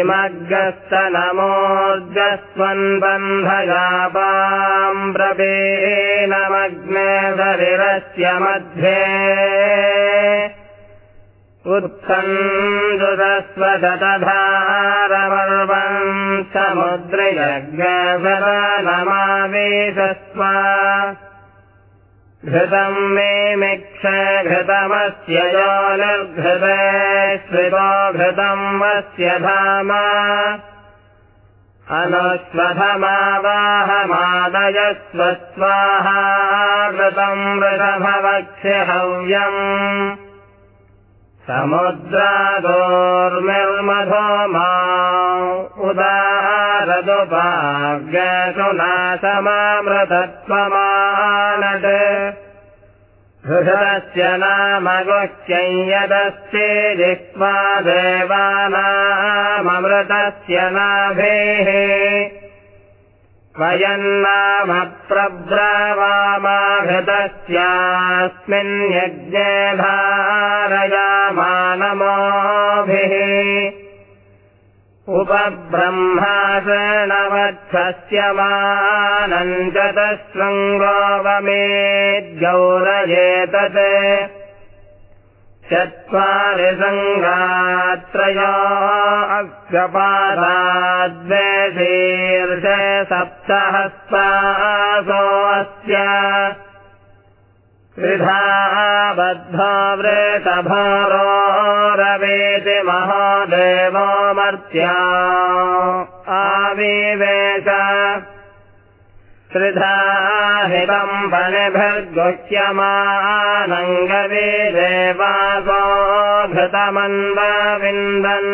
इमग्रस्त नमोर्जस्वन्बन्धयापाम् शरीरस्य मध्ये उत्सन्दुरस्वदतधारमर्वम् समुद्रयज्ञमावेशस्व घृतम् मे मिक्ष घृतमस्य यो श्रितो घृतम् वस्य धाम। अनुस्वधमावाहमादयस्व स्वाहा घृतम् वृषभवक्ष्य हव्यम् समुद्रादोर्मिर्मधो मा उदारदुपाग्यसुनासमामृतत्वमानट् हृदस्य नाम जिह्वा देवानाममृतस्य नाभेः वयन्नाम प्रब्रवामाघृतस्यास्मिन् यज्ञे धारयामानमोभिः उपब्रह्मासणवत्सस्य मानञ्जतशृङ्गोपमेद्गौरयेतत् चत्वारि सङ्गात्रया अक्षपादाद्वेशीर्ष सप्तहस्तासोऽस्य त्रिधा बद्धावृतभारो रवेति महादेवो मर्त्या आविवेश देवासो घृतमन्वविन्दन्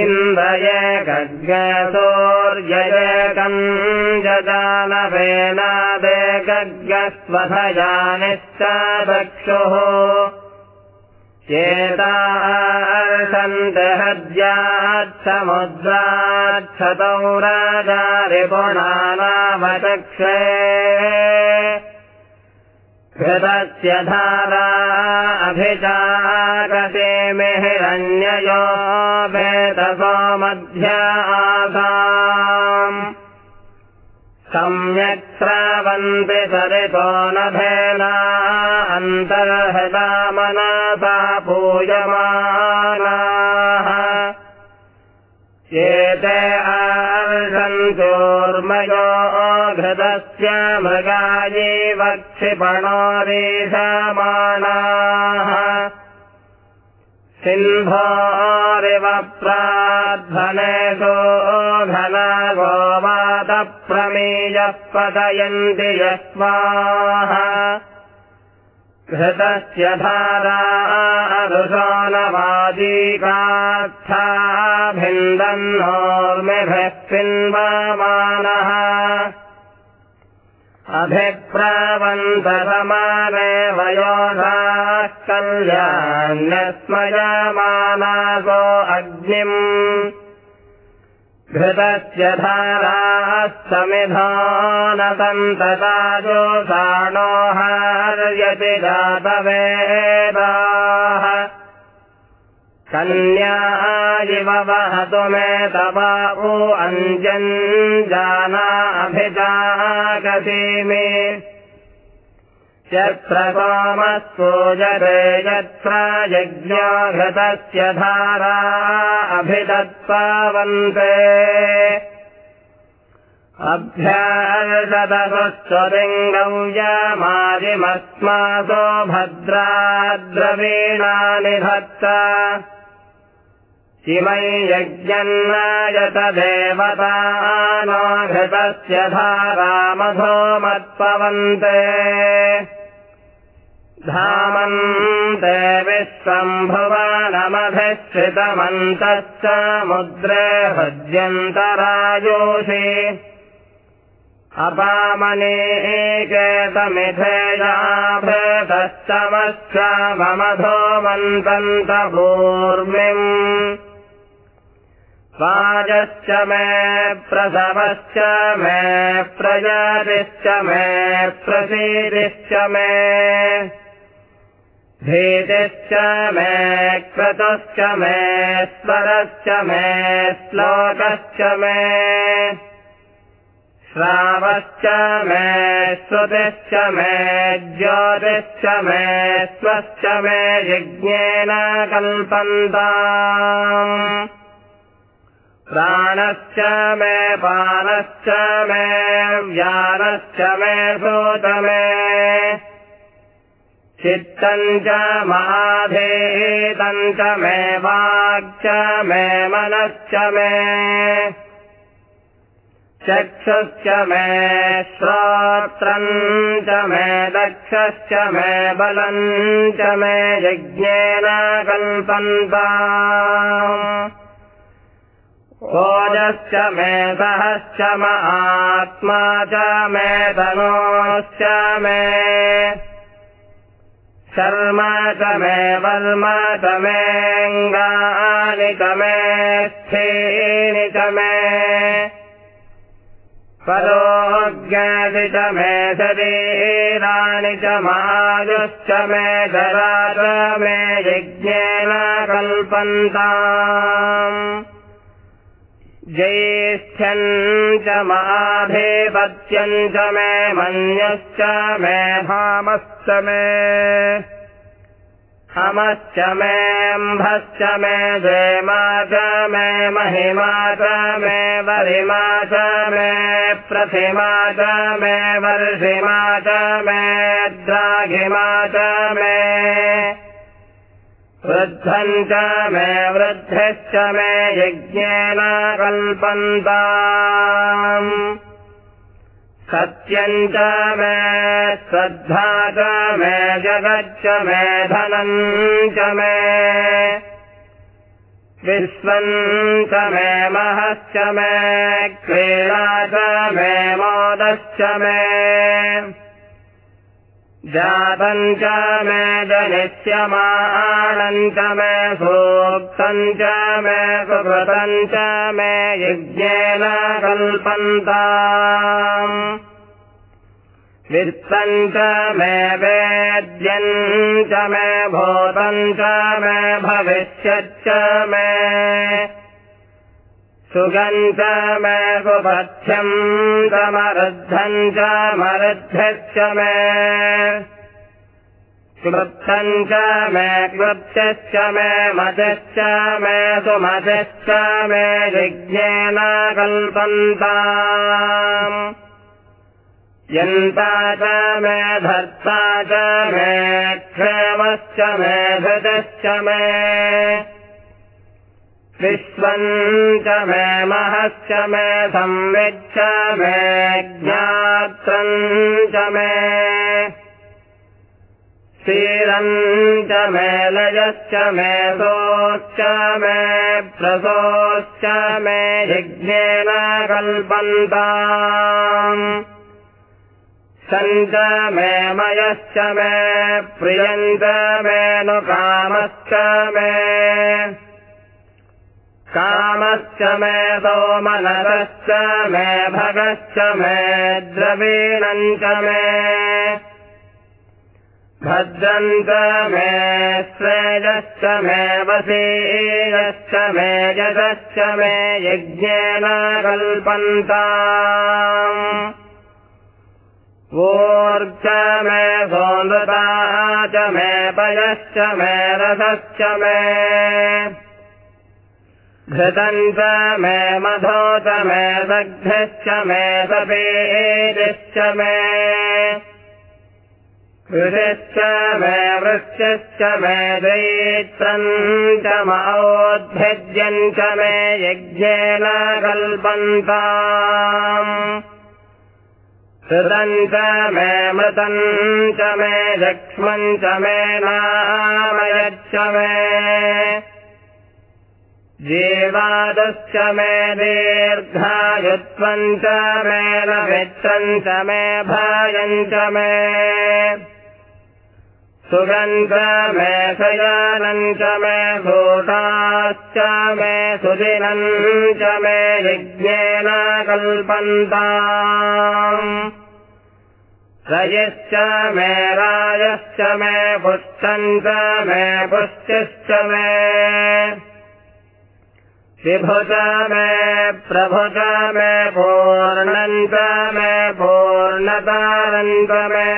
इन्द्रये गग्गसोर्ययकम् जजानवेनादे गग्गस्वधयानिश्च दक्षुः चेतासन्तहज्याच्छमुद्राच्छतौ राजारिपुणानामचक्षे घृतस्य धारा अभिचाकसे मिहिरण्ययो वेदसो मध्यासाम् सम्यक् स्रावन्ति सरितो नभेना अन्तर्हृतामनसा पूयमानाः एते अर्षन्तोर्मयो घृतस्य मृगायै वक्षिपणोरीषमाणाः सिन्धोरिव प्राध्वनेषो घना गोवातप्रमेयः पतयन्ति यस्वाः घृतस्य धारा अरुषानवादीकाक्षा भिन्दन्नोर्मिभिः पिन्वमानः। अभिप्रावन्तसमाने वयोधाः कल्याण्यस्मयमानासो अग्निम् घृतस्य धाराः समिधानसन्तताजोषाणो हार्यति जातवेदाः कन्या इव वहतु मे तवा उ अञ्जञ्जानाभिजागसीमि यत्र कामस्तोजते यत्र यज्ञाघृतस्य धारा अभिदत्पावन्ते अभ्यार्षदसुस्वलिङ्गौयमादिमस्मासो भद्राद्रवीणानि धत्त। इमै यज्ञन्नायत देवता नो घृतस्य धारामधो मत्पवन्ते धामन्ते विश्वम्भुवनमधिष्ठितमन्तश्च मुद्रे भज्यन्तरायोषि अपामने एकेतमिथेयाभृतश्चमश्च ममधो मन्तन्तभूर्मिम्। वाजश्च मे प्रसवश्च मे प्रजातिश्च मे प्रसीदिश्च मे भीतिश्च मे क्रतुश्च मे स्वरश्च मे श्लोकश्च मे। श्रावश्च मे श्रुतिश्च मे ज्योतिश्च मे स्वश्च मे यज्ञेन कल्पन्ता प्राणश्च मे पानश्च मे व्यानश्च मे भूतमे चित्तम् च माधेतम् च मे वाक्च मे मनश्च मे चक्षुश्च मे श्रोत्रम् च मे दक्षश्च मे बलम् च मे यज्ञेन कल्पन्ता ओजश्च मे सहश्च महात्मा च मे तनोश्च मे शर्म च मे वर्म च मेऽङ्गानि च मे स्थीनि च मे परोज्ञाति च मे शरीराणि च मायुश्च मे जरा च मे यज्ञेन कल्पन्ता ज्येष्ठ्यम् च माधिपत्यम् च मे। मन्यश्च मे भामश्च मे हमश्च मेऽम्भश्च मे च मे महिमा च मे वरिमा च मे प्रतिमा च मे वर्षिमा च मे द्राघिमा च मे वृद्धम् च मे वृद्धिश्च मे यज्ञेन कल्पन्ता सत्यम् च मे श्रद्धा च मे जगच्च मे धनम् च मे। विश्वम् च मे महश्च मे क्रीडा च मे मोदश्च मे जातम् च मे जनिष्यमाणम् च मे सूक्तम् च मे सुकृतम् च मे यज्ञेन कल्पन्ता वित्तम् च मे वेद्यम् च मे भूतम् च मे भविष्यच्च मे सुगम् च च मरुद्धम् च मरुद्धश्च मे। क्लुप्तम् च मे क्लुप्तश्च मे मतिश्च मे सुमतिश्च मे यज्ञेन कल्पन्ता यन्ता च मे धर्ता च मे क्षेमश्च मे धृतश्च मे विश्वम् च मे महश्च मे संविच्छ मे ज्ञात्रम् च मे। क्षीरम् च मे लयश्च मे सोश्च मे प्रसोश्च मे यज्ञेन कल्पन्ता सञ्च मे मयश्च मे नु कामश्च मे कामश्च मे सोमनरश्च मे भगश्च मे द्रवीणम् च मे। भद्रम् च मे श्रेयश्च मे वशीयश्च मे यशश्च मे यज्ञेन कल्पन्ता वोर्च मे सोनृता च मे पयश्च मे रसश्च मे घृतम् च मे मधो च मे दग्धश्च मे सपेदिश्च मे। कृषिश्च मे वृक्षश्च मे दैत्रम् च मोद्भिद्यम् च मे यज्ञेन कल्पन्ता च मे मृतम् च मे लक्ष्मम् च मे नामयच्च मे जीवादश्च मे दीर्घायुत्वम् च मे नमित्रम् च मे भयम् च मे। च मे शयानम् च मे भूताश्च मे सुदिनम् च मे यज्ञेन कल्पन्ता रयश्च मे रायश्च मे पुष्टम् च मे पुष्टिश्च मे विभुज मे प्रभुज मे पूर्णम् च मे पूर्णतारन्त मे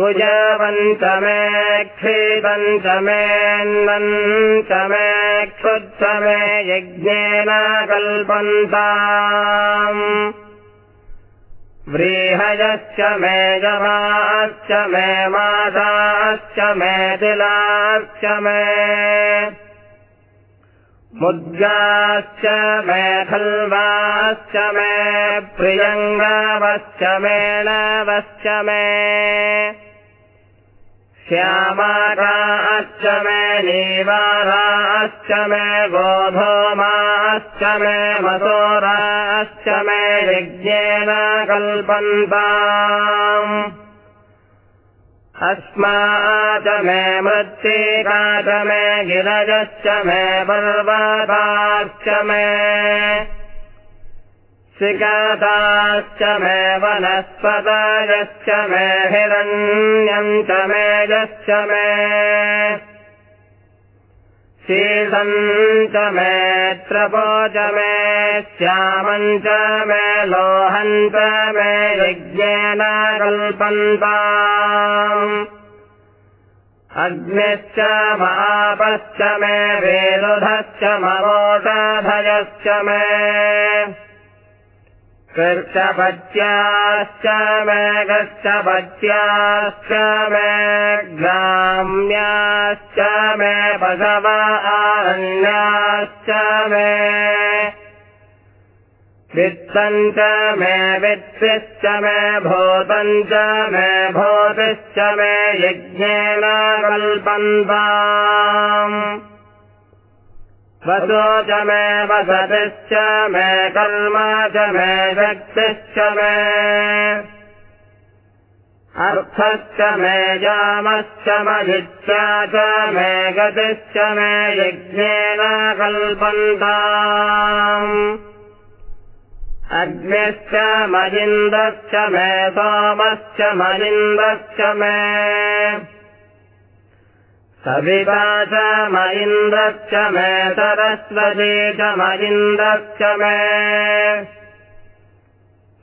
कुजवन्त मे क्षीतम् च मेऽन्नम् मे क्षुच्च मे यज्ञेन कल्पन्ताम् व्रीहयश्च मे जवाश्च मे मासाश्च मे तिलाश्च मे मुद्गाश्च मे खल्वाश्च मे प्रियङ्गावश्च मे नवश्च मे। श्यामाकाश्च मे नीवाराश्च मे गोधूमाश्च मे मसोराश्च मे यज्ञेन कल्पन्ताम् अस्माच मे मृत्तिका च मे गिरजश्च मे पर्वताश्च मे शिकाताश्च मे वनस्पतयश्च मे हिरण्यम् च मेजश्च मे शीतम् च मे त्रपोच मे श्यामम् च मे लोहम् च मे यज्ञेन कल्पन्ताम्। अग्निश्च मापश्च मे वेरुधश्च ममोषधयश्च मे कृष्टपत्याश्च मे गच्छपत्याश्च मे ग्राम्याश्च मे आरण्याश्च मे वित्तम् च मे वित्तिश्च मे भूतम् च मे भूतिश्च मे यज्ञेन कल्पन्ताम् वसो च मे वसतिश्च मे कर्म च मे शक्तिश्च मे। अर्थश्च मे जामश्च मजित्या च मे गतिश्च मे यज्ञेन कल्पन्ताम्। अग्निश्च मजिन्दश्च मे सोमश्च मजिन्दश्च मे मे सरस्वती च मयिन्द्रश्च मे।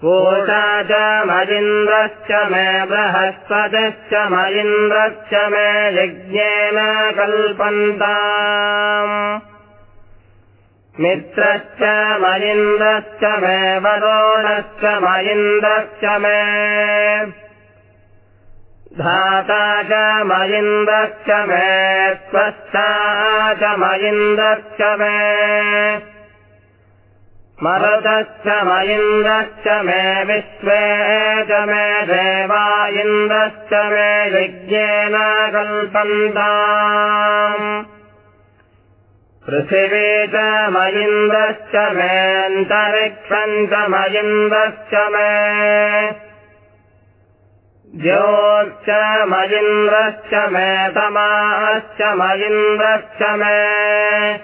पूषा च मयिन्द्रश्च मे बृहस्पतिश्च मयिन्द्रश्च मे यज्ञेन कल्पन्ताम्। मित्रश्च मयिन्द्रश्च मे वरोणश्च मयिन्द्रश्च मे धाता च मयिन्द्रश्च मे स्वस्था च मयिन्द्रश्च मे मरुतश्च मयिन्द्रश्च मे विश्वे च मे देवा इन्द्रश्च मे यज्ञेन कल्पन्ताम् पृथिवी च मयिन्द्रश्च च मयिन्द्रश्च मे ज्योश्च मयिन्द्रश्च मे तमाश्च मयिन्द्रश्च मे।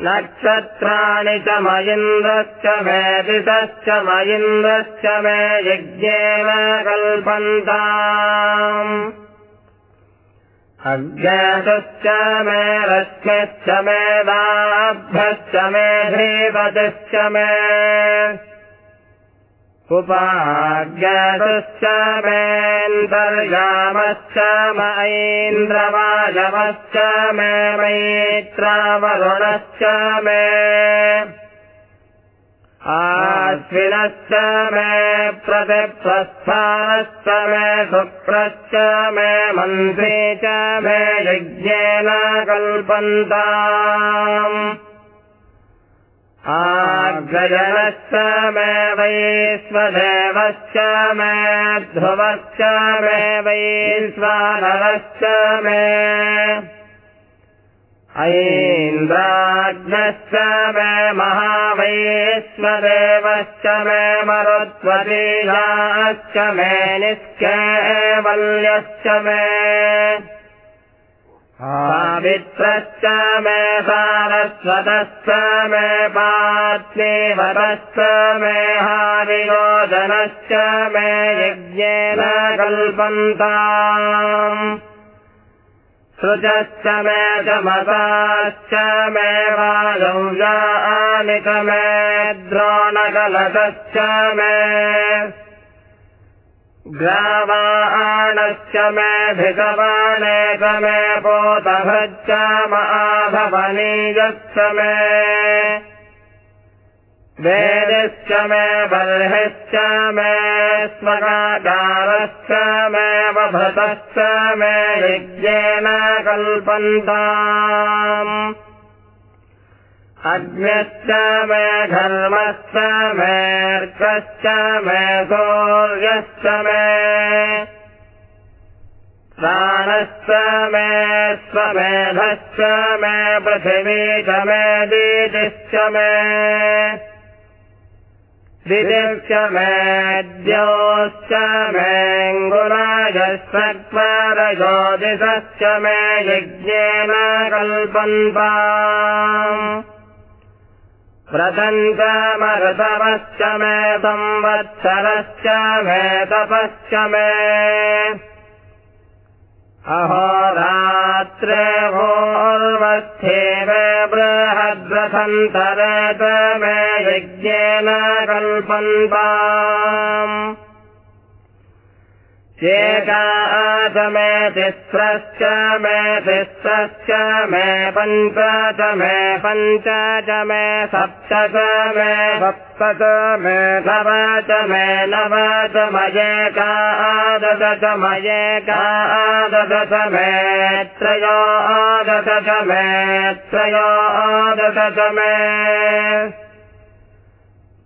नक्षत्राणि च मयिन्द्रश्च मे दिशश्च मयिन्द्रश्च मे यज्ञेन कल्पन्ताम्। अज्ञातश्च मे रश्मिश्च मे दाभ्यश्च मे धीपतिश्च मे उपाज्ञातश्च मेऽन्तर्यामश्च मैन्द्रवायवश्च मे मैत्रावरुणश्च मे आश्विनश्च मे प्रतिप्रस्थानश्च मे शुक्रश्च मे मन्त्री च मे यज्ञेन कल्पन्ताम् आग्रजनश्च मे वैश्वदेवश्च मे ध्रुवश्च मे वैश्वानरश्च मे ऐन्द्राग्नश्च मे महावैश्वदेवश्च मे मरुत्वतीयाश्च मे निष्केवल्यश्च मे सावित्रश्च मे सारस्वतश्च मे पात्नीवतश्च मे हारियोजनश्च मे यज्ञेन कल्पन्ताम्। सृजश्च मे चमसाश्च मे वायौजानिक मे द्रोणकलशश्च मे ग्रावाणश्च मे भिषवाणे च मे पोतभश्च माधवनीयश्च मे। वेदश्च मे बर्हिश्च मे स्वगाकारश्च मे वभृतश्च मे यज्ञेन कल्पन्ताम् अग्न्यश्च मे घर्मश्च मेऽर्कश्च मे सूर्यश्च मे प्राणश्च मे स्वमेधश्च मे। पृथिवी च मे दीतिश्च मे दिदिश्च मेद्योश्च मेऽङ्गुराजस्वरज्योतिषश्च मे यज्ञेन कल्पन्ताम् व्रतन्तमऋतवश्च मे संवत्सरश्च मे तपश्च मे अहोरात्रे भोर्वस्थेव बृहद्रथन्तरेत मे यज्ञेन कल्पन्ताम् एकाच मे तिस्रश्च मे तिस्रश्च मे पञ्च च मे पञ्च च मे सप्त च मे सप्त च मे नव च मे नव च मयेका आदश च मयेका आदश च मे त्रयो आदश च मे त्रयो आदश च मे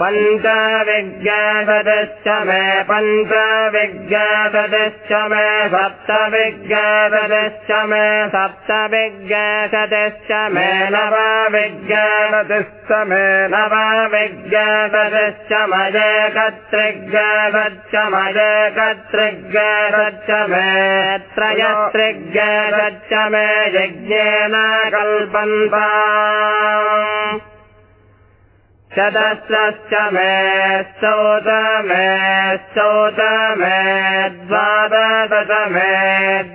नवदश च मजेक विज्ञाशतश्च मजेक विज्ञाशतश्च मे त्रयो विज्ञाशतश्च मे त्रयो विज्ञाशतश्च मे मे पञ्चविज्ञातश्च मे नव विज्ञातश्च मे नव विज्ञातश्च मजेकत्रिज्ञातश्च मजेकत्रिज्ञातश्च मे त्रयस्त्रिज्ञातश्च मे यज्ञेन कल्पन्ता चतस्रश्च मे स्तोत मे स्तोत मे द्वादश मे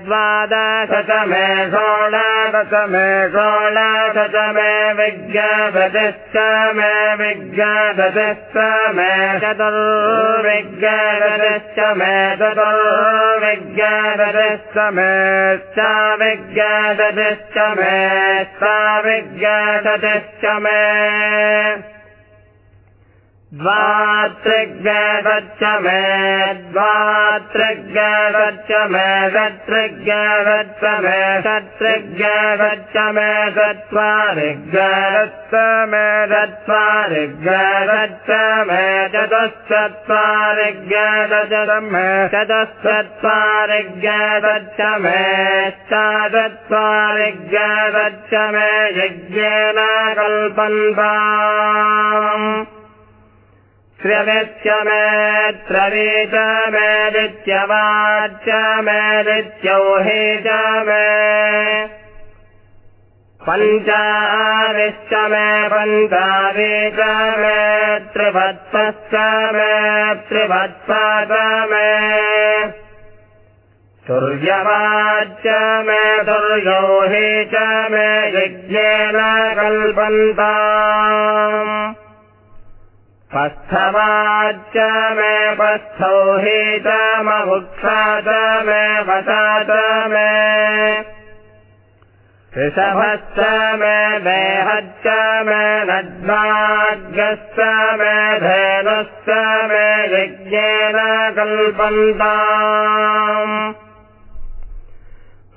द्वादश मे षोडश मे षोडश मे विज्ञापतिश्च मे विज्ञापतिश्च मे चतुर्विज्ञापतिश्च मे चतुर्विज्ञापतिश्च मे च विज्ञापतिश्च मे सा विज्ञापतिश्च मे द्वात्रिज्ञातच्च मे द्वात्रिज्ञातच्च मे षट्रिज्ञातच्च मे षट्रिज्ञातच्च मे चत्वारिज्ञातच्च मे चत्वारिज्ञातच्च मे चतुश्चत्वारिज्ञातच मे चतुश्चत्वारिज्ञातच्च मे चत्वारिज्ञातच्च मे यज्ञेन कल्पन्ताम् श्रविश्च मे त्रवीच मे दित्यवाच्च मे दित्यौहे च मे पञ्चाविश्च मे पञ्चावीच मे त्रिभत्सश्च मे त्रिभत्सा च मे तुर्योहे च मे यज्ञेन कल्पन्ताम् पस्थवाच्च मे पस्थौ हि च ममुक्षा च मे च मे ऋषभश्च मे देहश्च मे नद्वाग्यश्च मे धेनुश्च मे यज्ञेन कल्पन्ताम्। स्वाजाय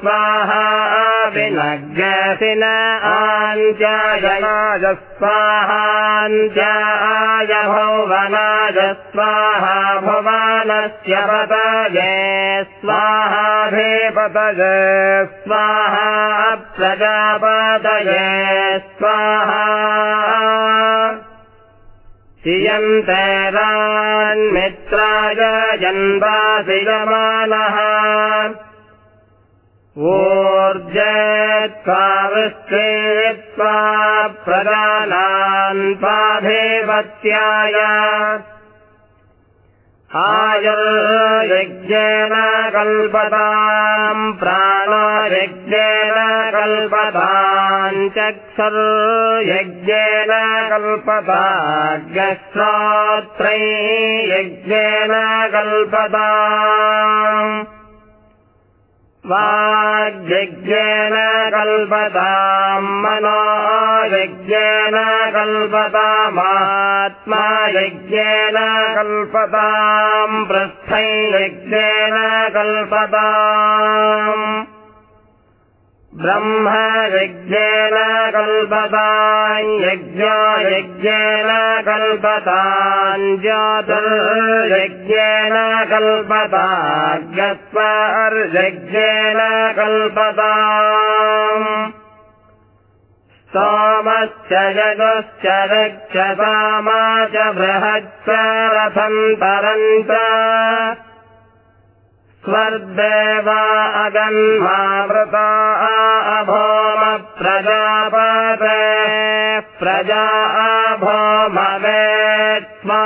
स्वाहा विनग्यशिन आञ्चायनाय स्वाहाञ्चाय भुवनाय स्वाहा भुवनस्य पतये स्वाहाभिपतये स्वाहा प्रजापतये स्वाहा यन्तेरान्मित्राय जन्वासि यमानः ऊर्जेत्त्वा प्रदानान् पाधिपत्याय आयुर्यज्ञेन कल्पताम् प्राणयज्ञेन कल्पताम् कल्पताज्ञश्रोत्रै यज्ञेन कल्पता वाग्यज्ञेन कल्पताम् मनो यज्ञेन कल्पतामात्मा यज्ञेन कल्पताम् पृष्ठै यज्ञेन कल्पताम् ब्रह्म यज्ञेन कल्पताम् यज्ञो यज्ञेन कल्पताम् ज्योतिर्यज्ञेन कल्पताज्ञस्वर्यज्ञेन कल्पताम् सोमश्च यगश्च रक्षसामा च बृहच्च रथन्तरम् च स्वर्देवा अगन्मावृता अभोम प्रजापते प्रजा अभोमवे त्वा